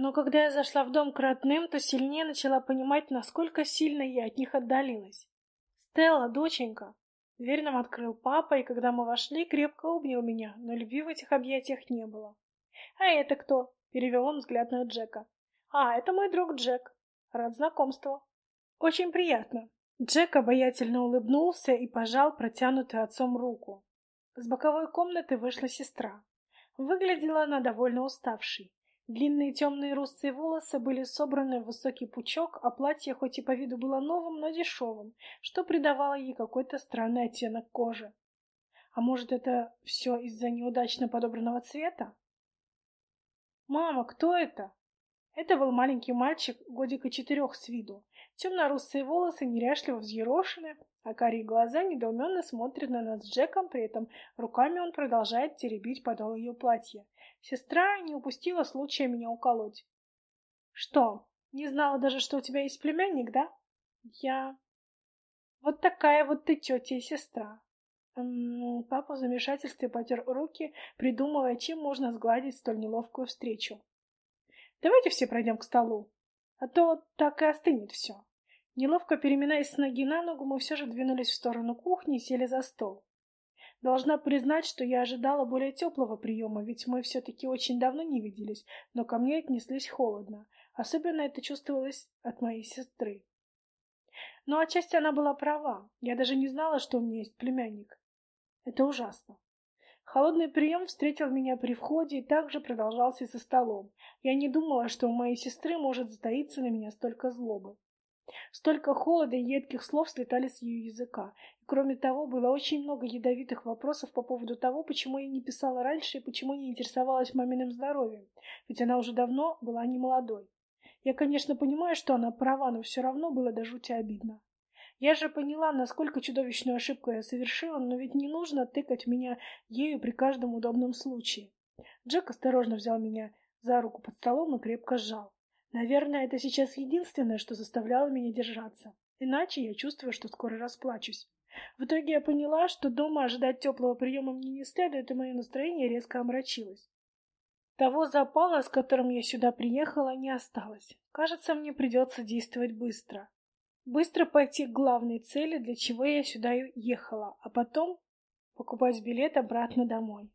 Но когда я зашла в дом к родным, то сильнее начала понимать, насколько сильно я от них отдалилась. «Стелла, доченька!» Дверь нам открыл папа, и когда мы вошли, крепко обнял меня, но любви в этих объятиях не было. «А это кто?» — перевел он взгляд на Джека. «А, это мой друг Джек. Рад знакомству». «Очень приятно». Джек обаятельно улыбнулся и пожал протянутую отцом руку. С боковой комнаты вышла сестра. Выглядела она довольно уставшей. Длинные темные русые волосы были собраны в высокий пучок, а платье хоть и по виду было новым, но дешевым, что придавало ей какой-то странный оттенок кожи. А может, это все из-за неудачно подобранного цвета? «Мама, кто это?» Это был маленький мальчик, годика четырех с виду. Темно-русые волосы неряшливо взъерошены, а карие глаза недоуменно смотрят на нас с Джеком, при этом руками он продолжает теребить подол ее платья. Сестра не упустила случая меня уколоть. «Что, не знала даже, что у тебя есть племянник, да?» «Я...» «Вот такая вот ты тетя и сестра». Папа в замешательстве потер руки, придумывая, чем можно сгладить столь неловкую встречу. «Давайте все пройдем к столу, а то так и остынет все». Неловко переминаясь с ноги на ногу, мы все же двинулись в сторону кухни и сели за стол. Должна признать, что я ожидала более теплого приема, ведь мы все-таки очень давно не виделись, но ко мне отнеслись холодно. Особенно это чувствовалось от моей сестры. Но отчасти она была права. Я даже не знала, что у меня есть племянник. Это ужасно. Холодный прием встретил меня при входе и также продолжался за столом. Я не думала, что у моей сестры может затаиться на меня столько злобы. Столько холода и едких слов слетали с ее языка. И, кроме того, было очень много ядовитых вопросов по поводу того, почему я не писала раньше и почему не интересовалась маминым здоровьем, ведь она уже давно была не молодой. Я, конечно, понимаю, что она права, но все равно было до жути обидно. Я же поняла, насколько чудовищную ошибку я совершила, но ведь не нужно тыкать меня ею при каждом удобном случае. Джек осторожно взял меня за руку под столом и крепко сжал. Наверное, это сейчас единственное, что заставляло меня держаться. Иначе я чувствую, что скоро расплачусь. В итоге я поняла, что дома ожидать теплого приема мне не следует, и мое настроение резко омрачилось. Того запала, с которым я сюда приехала, не осталось. Кажется, мне придется действовать быстро. Быстро пойти к главной цели, для чего я сюда ехала, а потом покупать билет обратно домой.